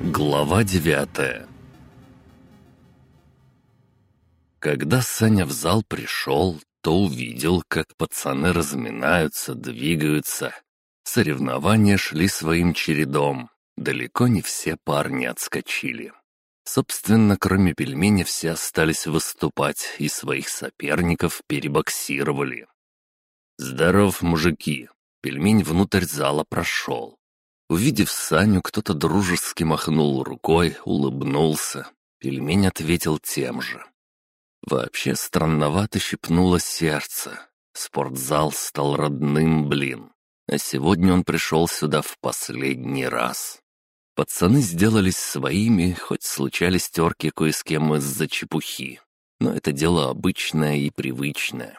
Глава девятая Когда Саня в зал пришел, то увидел, как пацаны разминаются, двигаются. Соревнования шли своим чередом. Далеко не все парни отскочили. Собственно, кроме пельменя, все остались выступать и своих соперников перебоксировали. «Здоров, мужики!» Пельмень внутрь зала прошел. Увидев Саню, кто-то дружески махнул рукой, улыбнулся. Пельмень ответил тем же. Вообще странновато щипнуло сердце. Спортзал стал родным, блин. А сегодня он пришел сюда в последний раз. Пацаны сделались своими, хоть случались терки кое с кем из-за чепухи. Но это дело обычное и привычное.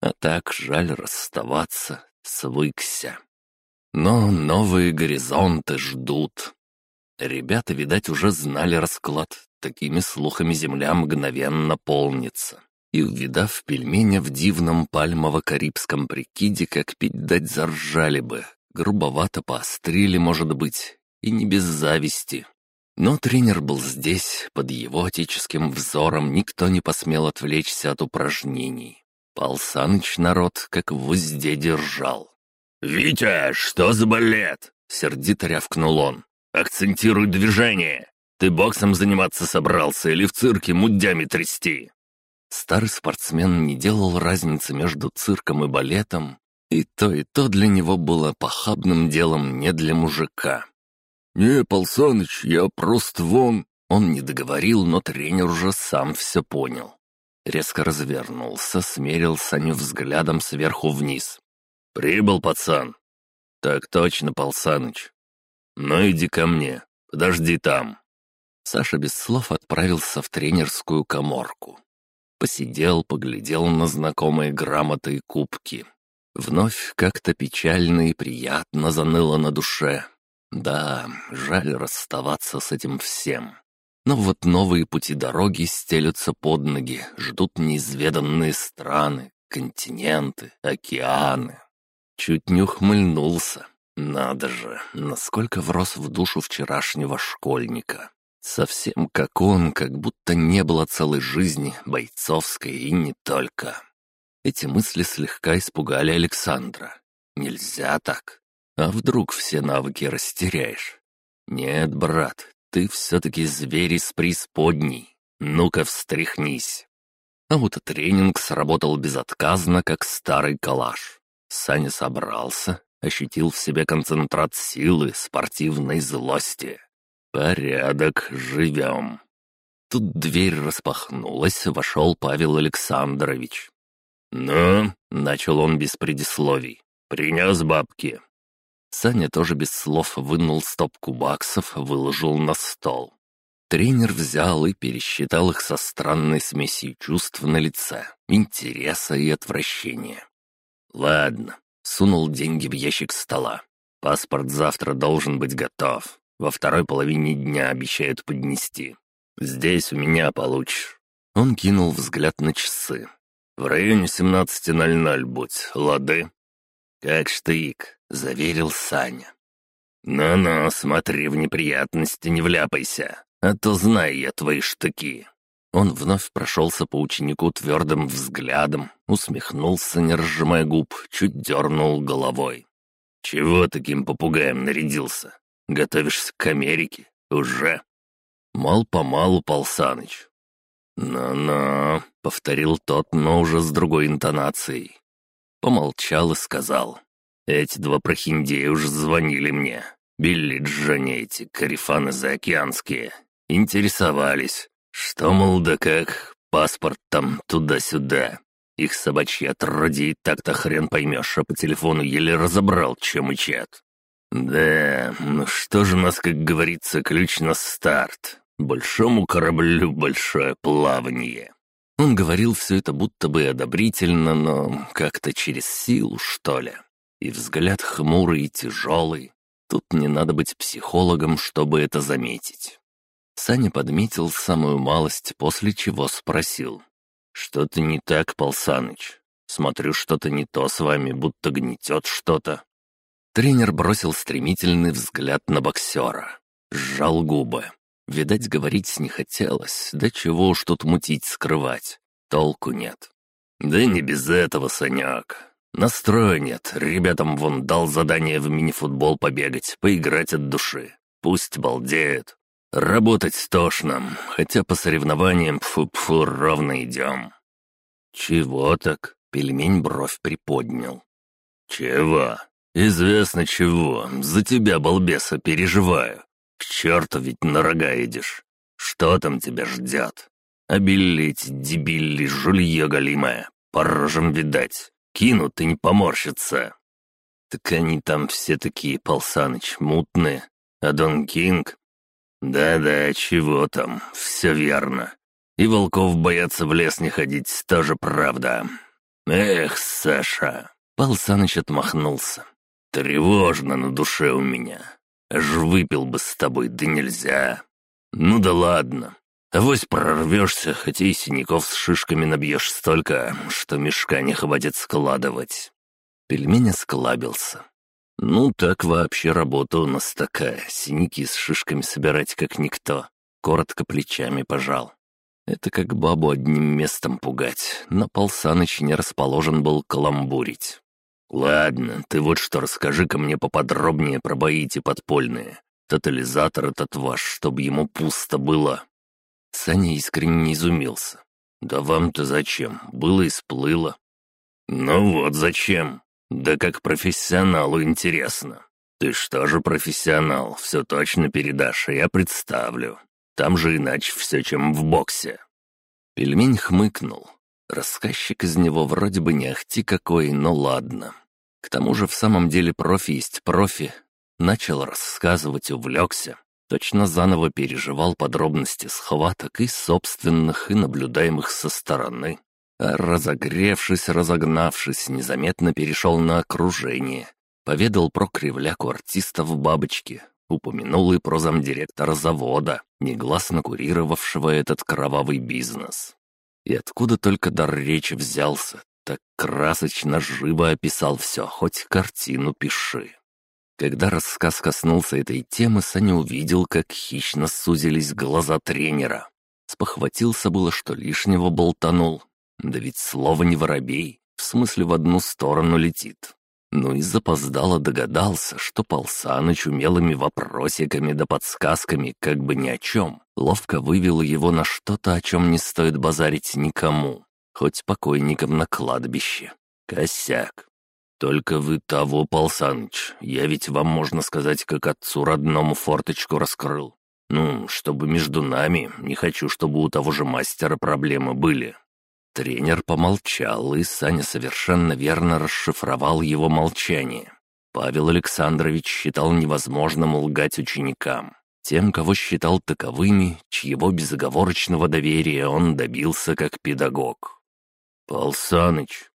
А так жаль расставаться, свыкся. Но новые горизонты ждут. Ребята, видать, уже знали расклад. Такими слухами земля мгновенно полнится. И, увидав пельменя в дивном пальмово-карибском прикиде, как пить дать заржали бы. Грубовато поострили, может быть, и не без зависти. Но тренер был здесь, под его отеческим взором никто не посмел отвлечься от упражнений. Пал Саныч народ как в узде держал. «Витя, что за балет?» — сердито рявкнул он. «Акцентируй движение. Ты боксом заниматься собрался или в цирке мудями трясти?» Старый спортсмен не делал разницы между цирком и балетом, и то, и то для него было похабным делом не для мужика. «Не, Пал Саныч, я просто вон...» Он не договорил, но тренер уже сам все понял. Резко развернулся, смерил Саню взглядом сверху вниз. «Прибыл, пацан». «Так точно, Пал Саныч». «Ну иди ко мне, подожди там». Саша без слов отправился в тренерскую коморку. Посидел, поглядел на знакомые грамоты и кубки. Вновь как-то печально и приятно заныло на душе. Да, жаль расставаться с этим всем. Но вот новые пути дороги стелются под ноги, ждут неизведанные страны, континенты, океаны. Чуть не ухмыльнулся. Надо же, насколько врос в душу вчерашнего школьника. Совсем как он, как будто не было целой жизни, бойцовской и не только. Эти мысли слегка испугали Александра. Нельзя так. А вдруг все навыки растеряешь? Нет, брат, ты все-таки зверь из преисподней. Ну-ка, встряхнись. А тренинг сработал безотказно, как старый калаш. Саня собрался, ощутил в себе концентрат силы, спортивной злости. «Порядок, живем». Тут дверь распахнулась, вошел Павел Александрович. «Ну?» — начал он без предисловий. «Принес бабки». Саня тоже без слов вынул стопку баксов, выложил на стол. Тренер взял и пересчитал их со странной смесью чувств на лице, интереса и отвращения. «Ладно», — сунул деньги в ящик стола. «Паспорт завтра должен быть готов. Во второй половине дня обещают поднести. Здесь у меня получишь». Он кинул взгляд на часы. «В районе 17.00 будь, лады?» «Как штык», — заверил Саня. «Ну-ну, смотри, в неприятности не вляпайся, а то знаю я твои штыки». Он вновь прошелся по ученику твердым взглядом, усмехнулся, не разжимая губ, чуть дернул головой. «Чего таким попугаем нарядился? Готовишься к Америке? Уже?» «Мал-помалу, Пал Саныч». «Ну-ну», — повторил тот, но уже с другой интонацией. Помолчал и сказал. «Эти два прохиндея уже звонили мне. Билли Джонни эти, карифаны заокеанские. Интересовались. Что, мол, да как, паспорт там туда-сюда. Их собачьи отродье так-то хрен поймешь, а по телефону еле разобрал, чем и чат. Да, ну что же у нас, как говорится, ключ на старт. Большому кораблю большое плавание. Он говорил все это будто бы одобрительно, но как-то через силу, что ли. И взгляд хмурый и тяжелый. Тут не надо быть психологом, чтобы это заметить. Саня подметил самую малость, после чего спросил. «Что-то не так, Пал Саныч? Смотрю, что-то не то с вами, будто гнетет что-то». Тренер бросил стремительный взгляд на боксера. Сжал губы. Видать, говорить не хотелось, да чего уж тут мутить, скрывать. Толку нет. «Да не без этого, Санек. Настроя нет. Ребятам вон дал задание в мини-футбол побегать, поиграть от души. Пусть балдеют. Работать тошно, хотя по соревнованиям фу-фу ровно идем». «Чего так?» — пельмень бровь приподнял. «Чего? Известно чего. За тебя, балбеса, переживаю. К черту ведь на рога идешь. Что там тебя ждет? Обелить, дебилли, жулье голимое. По рожам видать. Кинут и не поморщится. Так они там все такие, Полсаныч, мутные. А Дон Кинг? Да-да, чего там, все верно. И волков боятся в лес не ходить, тоже правда. Эх, Саша. Полсаныч отмахнулся. Тревожно на душе у меня. Аж выпил бы с тобой, да нельзя. Ну да ладно, Авось прорвешься, хотя и синяков с шишками набьешь столько, что мешка не хватит складывать». Пельмень осклабился. «Ну, так вообще работа у нас такая, синяки с шишками собирать как никто». Коротко плечами пожал. Это как бабу одним местом пугать, но Пал Саныч не расположен был каламбурить. «Ладно, ты вот что расскажи-ка мне поподробнее про бои эти подпольные. Тотализатор этот ваш, чтобы ему пусто было». Саня искренне изумился. «Да вам-то зачем? Было и сплыло». «Ну вот зачем. Да как профессионалу интересно. Ты что же профессионал, все точно передашь, я представлю. Там же иначе все, чем в боксе». Пельмень хмыкнул. Рассказчик из него вроде бы не ахти какой, но ладно. К тому же в самом деле профи есть профи. Начал рассказывать, увлекся. Точно заново переживал подробности схваток и собственных, и наблюдаемых со стороны. А разогревшись, разогнавшись, незаметно перешел на окружение. Поведал про кривляку артиста в бабочке, упомянул и про замдиректора завода, негласно курировавшего этот кровавый бизнес. И откуда только дар речи взялся, так красочно живо описал все, хоть картину пиши. Когда рассказ коснулся этой темы, Саня увидел, как хищно сузились глаза тренера. Спохватился было, что лишнего болтанул. Да ведь слово не воробей, в смысле в одну сторону летит. Ну и запоздало догадался, что Полсаныч умелыми вопросиками да подсказками, как бы ни о чем, ловко вывел его на что-то, о чем не стоит базарить никому, хоть покойникам на кладбище. Косяк. «Только вы того, Пал Саныч, я ведь вам, можно сказать, как отцу родному форточку раскрыл. Ну, чтобы между нами, не хочу, чтобы у того же мастера проблемы были». Тренер помолчал, и Саня совершенно верно расшифровал его молчание. Павел Александрович считал невозможным лгать ученикам. Тем, кого считал таковыми, чьего безоговорочного доверия он добился как педагог. «Пал Саныч,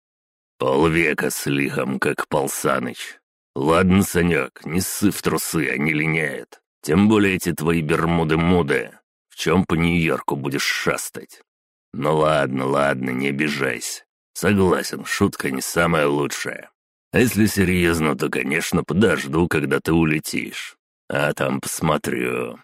«Полвека с лихом, как Полсаныч. Ладно, Санек, не ссы в трусы, они линяют. Тем более эти твои бермуды-муды. В чем по Нью-Йорку будешь шастать? Ну ладно, ладно, не обижайся. Согласен, шутка не самая лучшая. А если серьезно, то, конечно, подожду, когда ты улетишь. А там посмотрю.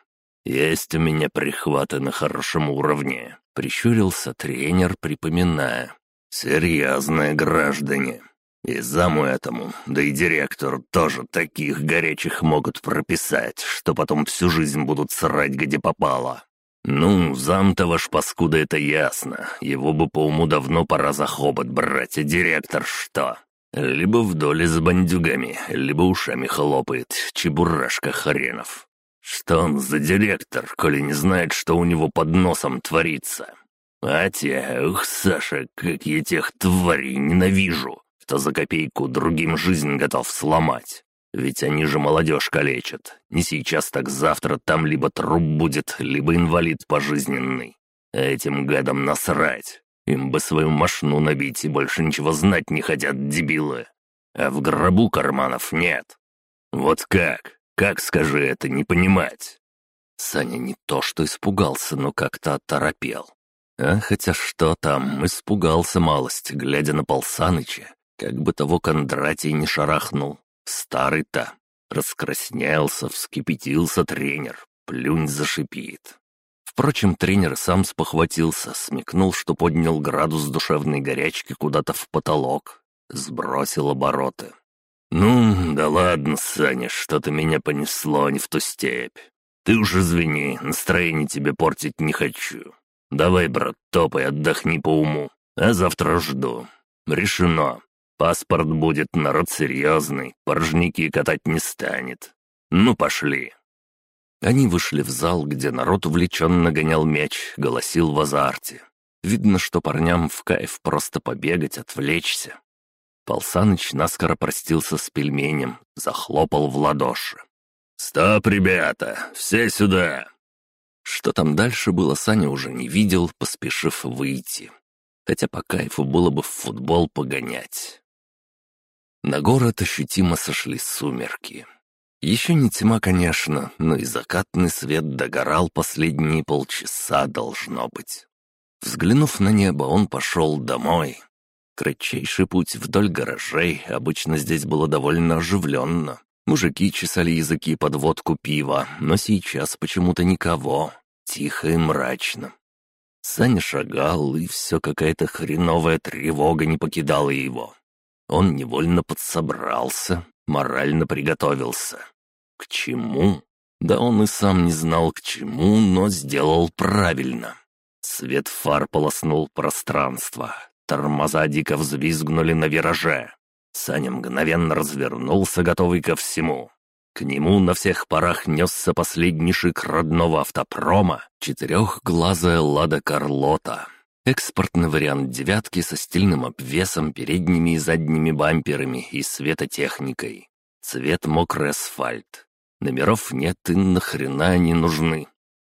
Есть у меня прихваты на хорошем уровне», — прищурился тренер, припоминая. «Серьезные граждане. И заму этому, да и директор тоже таких горячих могут прописать, что потом всю жизнь будут срать, где попало. Ну, зам-то ваш паскуда, это ясно. Его бы по уму давно пора за хобот брать, а директор что? Либо в доле с бандюгами, либо ушами хлопает, чебурашка хренов. Что он за директор, коли не знает, что у него под носом творится? А те, ух, Саша, как я тех тварей ненавижу, кто за копейку другим жизнь готов сломать. Ведь они же молодежь калечат. Не сейчас, так завтра там либо труп будет, либо инвалид пожизненный. Этим гадам насрать. Им бы свою машину набить и больше ничего знать не хотят, дебилы. А в гробу карманов нет. Вот как? Как, скажи, это не понимать?» Саня не то что испугался, но как-то оторопел. А хотя что там, испугался малость, глядя на Полсаныча, как бы того Кондратий не шарахнул. Старый-то. Раскраснелся, вскипятился тренер. плюнь зашипит. Впрочем, тренер сам спохватился, смекнул, что поднял градус душевной горячки куда-то в потолок, сбросил обороты. «Ну, да ладно, Саня, что-то меня понесло не в ту степь. Ты уж извини, настроение тебе портить не хочу. Давай, брат, топай, отдохни по уму, а завтра жду. Решено. Паспорт будет, народ серьезный, порожники катать не станет. Ну, пошли». Они вышли в зал, где народ увлеченно гонял мяч, голосил в азарте. Видно, что парням в кайф просто побегать, отвлечься. Полсаныч наскоро простился с пельменем, захлопал в ладоши. «Стоп, ребята! Все сюда!» Что там дальше было, Саня уже не видел, поспешив выйти. Хотя по кайфу было бы в футбол погонять. На город ощутимо сошли сумерки. Еще не тьма, конечно, но и закатный свет догорал последние полчаса, должно быть. Взглянув на небо, он пошел домой. Кратчайший путь вдоль гаражей, обычно здесь было довольно оживленно. Мужики чесали языки под водку пива, но сейчас почему-то никого. Тихо и мрачно. Саня шагал, и все какая-то хреновая тревога не покидала его. Он невольно подсобрался, морально приготовился. К чему? Да он и сам не знал к чему, но сделал правильно. Свет фар полоснул пространство. Тормоза дико взвизгнули на вираже. Саня мгновенно развернулся, готовый ко всему. К нему на всех парах несся последний шик родного автопрома — четырехглазая «Лада Карлота». Экспортный вариант «девятки» со стильным обвесом, передними и задними бамперами и светотехникой. Цвет мокрый асфальт. Номеров нет и нахрена они нужны.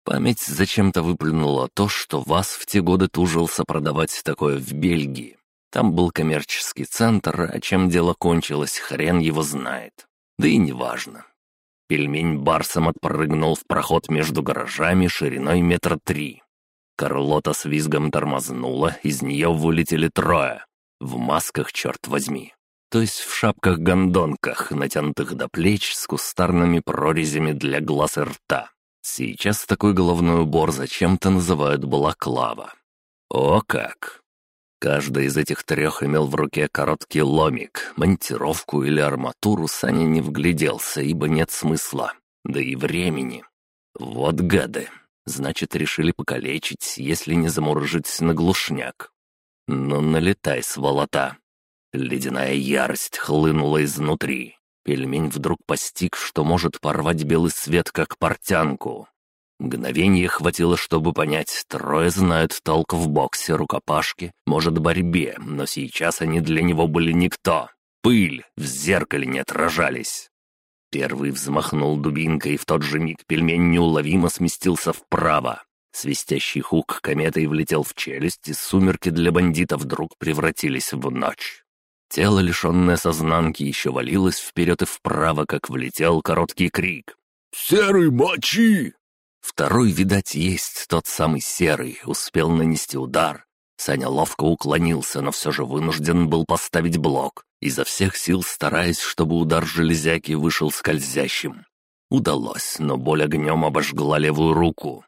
Память зачем-то выплюнула то, что вас в те годы тужился продавать такое в Бельгии. Там был коммерческий центр, а чем дело кончилось, хрен его знает. Да и неважно. Пельмень барсом отпрыгнул в проход между гаражами шириной метра три. Карлота с визгом тормознула, из нее вылетели трое. В масках, черт возьми то есть в шапках-гондонках, натянутых до плеч с кустарными прорезями для глаз и рта. Сейчас такой головной убор зачем-то называют балаклава. О как! Каждый из этих трех имел в руке короткий ломик, монтировку или арматуру Саня не вгляделся, ибо нет смысла, да и времени. Вот гады, значит, решили покалечить, если не замурыжить на глушняк. Ну, налетай, сволота, Ледяная ярость хлынула изнутри. Пельмень вдруг постиг, что может порвать белый свет, как портянку. Мгновение хватило, чтобы понять, трое знают толк в боксе, рукопашке, может, борьбе, но сейчас они для него были никто. Пыль, в зеркале не отражались. Первый взмахнул дубинкой, и в тот же миг пельмень неуловимо сместился вправо. Свистящий хук кометой влетел в челюсть, и сумерки для бандита вдруг превратились в ночь. Тело, лишенное сознанки, еще валилось вперед и вправо, как влетел короткий крик. «Серый, мочи!» Второй, видать, есть тот самый серый, успел нанести удар. Саня ловко уклонился, но все же вынужден был поставить блок, изо всех сил стараясь, чтобы удар железяки вышел скользящим. Удалось, но боль огнем обожгла левую руку.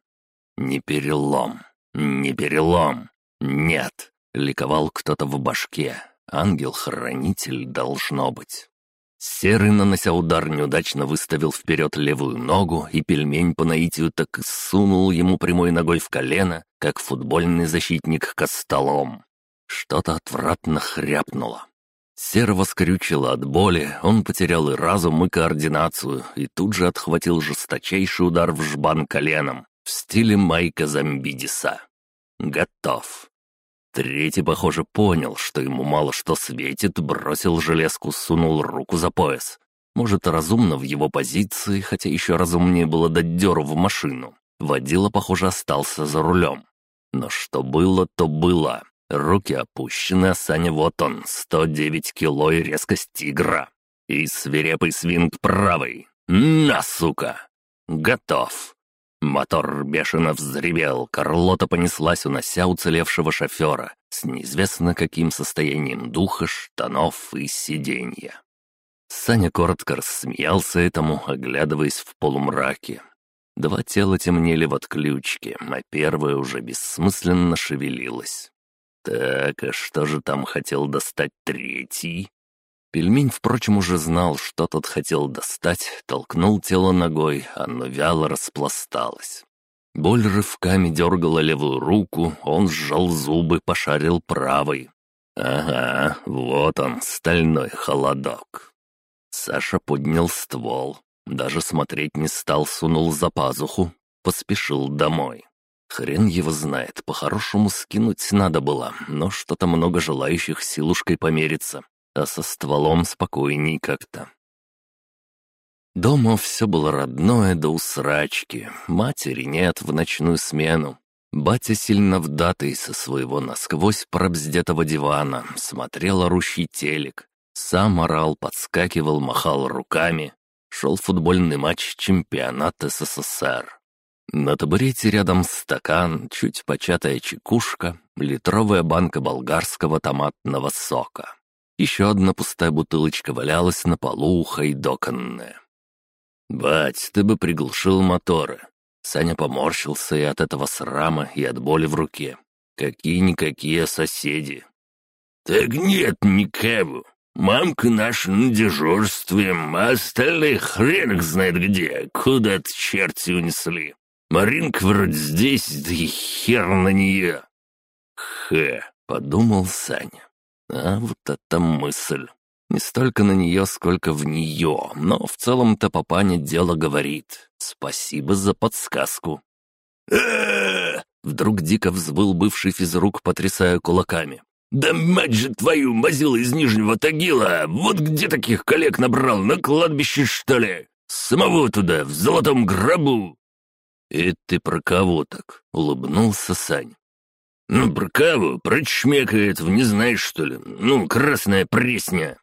«Не перелом, не перелом, нет!» — ликовал кто-то в башке, Ангел-хранитель должно быть. Серый, нанося удар, неудачно выставил вперед левую ногу, и пельмень по наитию так и сунул ему прямой ногой в колено, как футбольный защитник костолом. Что-то отвратно хряпнуло. Серого скрючило от боли, он потерял и разум, и координацию, и тут же отхватил жесточайший удар в жбан коленом в стиле Майка Замбидиса. Готов. Третий, похоже, понял, что ему мало что светит, бросил железку, сунул руку за пояс. Может, разумно в его позиции, хотя еще разумнее было дать дёру в машину. Водила, похоже, остался за рулем. Но что было, то было. Руки опущены, а Саня вот он, 109 кило и резкость тигра. И свирепый свинг правый. На, сука! Готов. Мотор бешено взревел, Карлота понеслась, унося уцелевшего шофера с неизвестно каким состоянием духа, штанов и сиденья. Саня коротко рассмеялся этому, оглядываясь в полумраке. Два тела темнели в отключке, а первое уже бессмысленно шевелилось. Так, а что же там хотел достать третий? Пельмень, впрочем, уже знал, что тот хотел достать, толкнул тело ногой, оно вяло распласталось. Боль рывками дергала левую руку, он сжал зубы, пошарил правой. Ага, вот он, стальной холодок. Саша поднял ствол, даже смотреть не стал, сунул за пазуху, поспешил домой. Хрен его знает, по-хорошему скинуть надо было, но что-то много желающих силушкой помериться, а со стволом спокойней как-то. Дома все было родное до усрачки, матери нет в ночную смену. Батя сильно вдатый со своего насквозь пробздетого дивана смотрел орущий телек. Сам орал, подскакивал, махал руками. Шел футбольный матч чемпионат СССР. На табурете рядом стакан, чуть початая чекушка, литровая банка болгарского томатного сока. Еще одна пустая бутылочка валялась на полу, хайдоканная. «Бать, ты бы приглушил моторы». Саня поморщился и от этого срама, и от боли в руке. Какие-никакие соседи. «Так нет никого. Мамка наша на дежурстве, а остальные хрен их знает где, куда-то черти унесли. Маринка вроде здесь, да и хер на нее». «Хэ», — подумал Саня. «А вот это мысль. Не столько на нее, сколько в нее, но в целом-то папаня дело говорит. Спасибо за подсказку. Вдруг дико взвыл бывший физрук, потрясая кулаками. «Да мать же твою, мазила из Нижнего Тагила! Вот где таких коллег набрал, на кладбище, что ли? Самого туда, в золотом гробу!» «И ты про кого так?» — улыбнулся Сань. «Ну, про кого? Про чмекает, не знаешь, что ли? Ну, красная пресня!»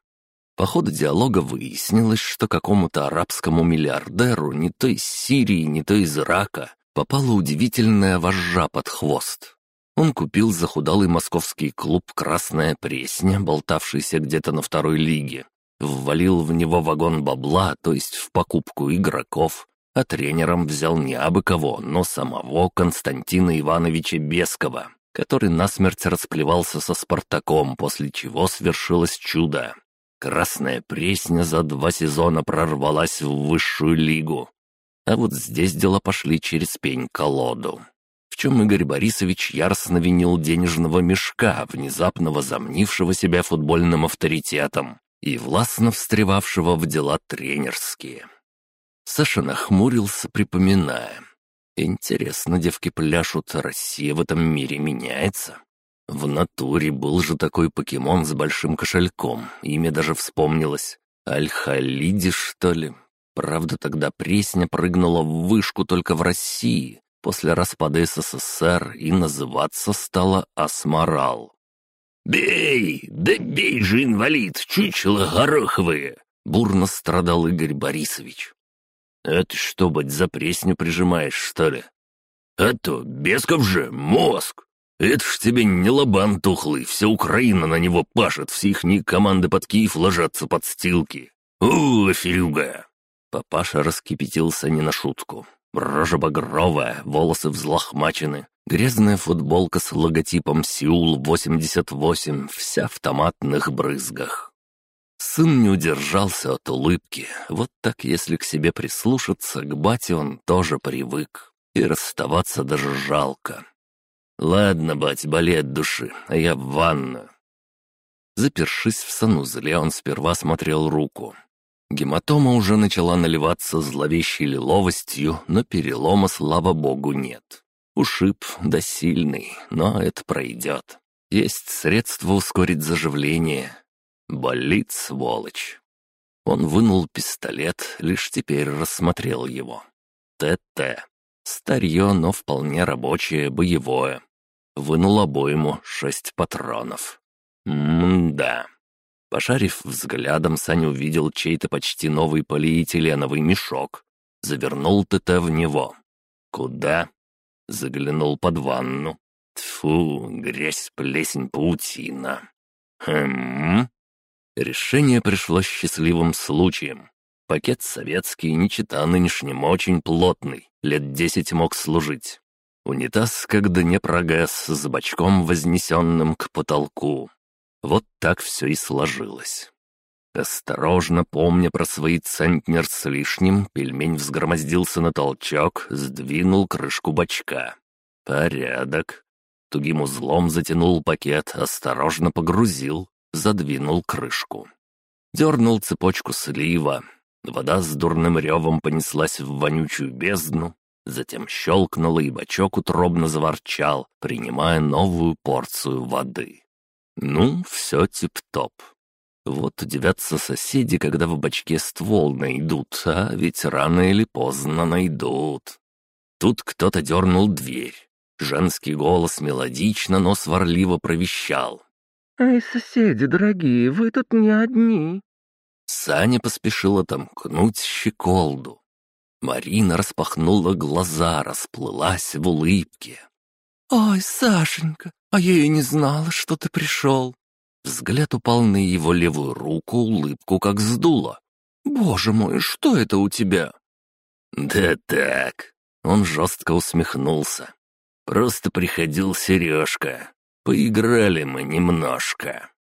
По ходу диалога выяснилось, что какому-то арабскому миллиардеру не то из Сирии, не то из Ирака попала удивительная вожжа под хвост. Он купил захудалый московский клуб «Красная Пресня», болтавшийся где-то на второй лиге, ввалил в него вагон бабла, то есть в покупку игроков, а тренером взял не абы кого, но самого Константина Ивановича Бескова, который насмерть расплевался со «Спартаком», после чего свершилось чудо. Красная Пресня за два сезона прорвалась в высшую лигу. А вот здесь дела пошли через пень-колоду. Чем Игорь Борисович яростно винил денежного мешка, внезапно возомнившего себя футбольным авторитетом и властно встревавшего в дела тренерские. Саша нахмурился, припоминая. «Интересно, девки пляшут, Россия в этом мире меняется?» В натуре был же такой покемон с большим кошельком, имя даже вспомнилось. Аль-Халиди, что ли? Правда, тогда Пресня прыгнула в вышку только в России, после распада СССР, и называться стала Асмарал. «Бей! Да бей же, инвалид! Чучело гороховые!» — бурно страдал Игорь Борисович. «Это что, быть, за Пресню прижимаешь, что ли?» «А то, Бесков же, мозг! Это ж тебе не лобан тухлый, вся Украина на него пашет, все ихние команды под Киев ложатся под стилки. У, Ферюга!» Папаша раскипятился не на шутку. Рожа багровая, волосы взлохмачены, грязная футболка с логотипом «Сеул-88», вся в томатных брызгах. Сын не удержался от улыбки. Вот так, если к себе прислушаться, к бате он тоже привык. И расставаться даже жалко. «Ладно, бать, боли от души, а я в ванну». Запершись в санузле, он сперва смотрел руку. Гематома уже начала наливаться зловещей лиловостью, но перелома, слава богу, нет. Ушиб, да сильный, но это пройдет. Есть средства ускорить заживление. Болит, сволочь. Он вынул пистолет, лишь теперь рассмотрел его. ТТ. Старье, но вполне рабочее, боевое. Вынул обойму шесть патронов. М-да. Пошарив взглядом, Саня увидел чей-то почти новый полиэтиленовый мешок. Завернул ТТ в него. Куда? Заглянул под ванну. Тфу, грязь, плесень, паутина. Хм. Решение пришло счастливым случаем. Пакет советский, не чита нынешним, очень плотный. лет десять мог служить. Унитаз, как Днепрогэс, с бачком, вознесенным к потолку. Вот так все и сложилось. Осторожно, помня про свои центнер с лишним, пельмень взгромоздился на толчок, сдвинул крышку бачка. Порядок. Тугим узлом затянул пакет, осторожно погрузил, задвинул крышку. Дернул цепочку слива. Вода с дурным ревом понеслась в вонючую бездну, затем щелкнула, и бачок утробно заворчал, принимая новую порцию воды. Ну, все тип-топ. Вот удивятся соседи, когда в бачке ствол найдут, а ведь рано или поздно найдут. Тут кто-то дернул дверь. Женский голос мелодично, но сварливо провещал. «Эй, соседи дорогие, вы тут не одни!» Саня поспешил отомкнуть щеколду. Марина распахнула глаза, расплылась в улыбке. «Ой, Сашенька, а я и не знала, что ты пришел!» Взгляд упал на его левую руку, улыбку как сдуло. «Боже мой, что это у тебя?» «Да так...» Он жестко усмехнулся. «Просто приходил Сережка. Поиграли мы немножко».